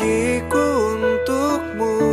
janjiku untukmu.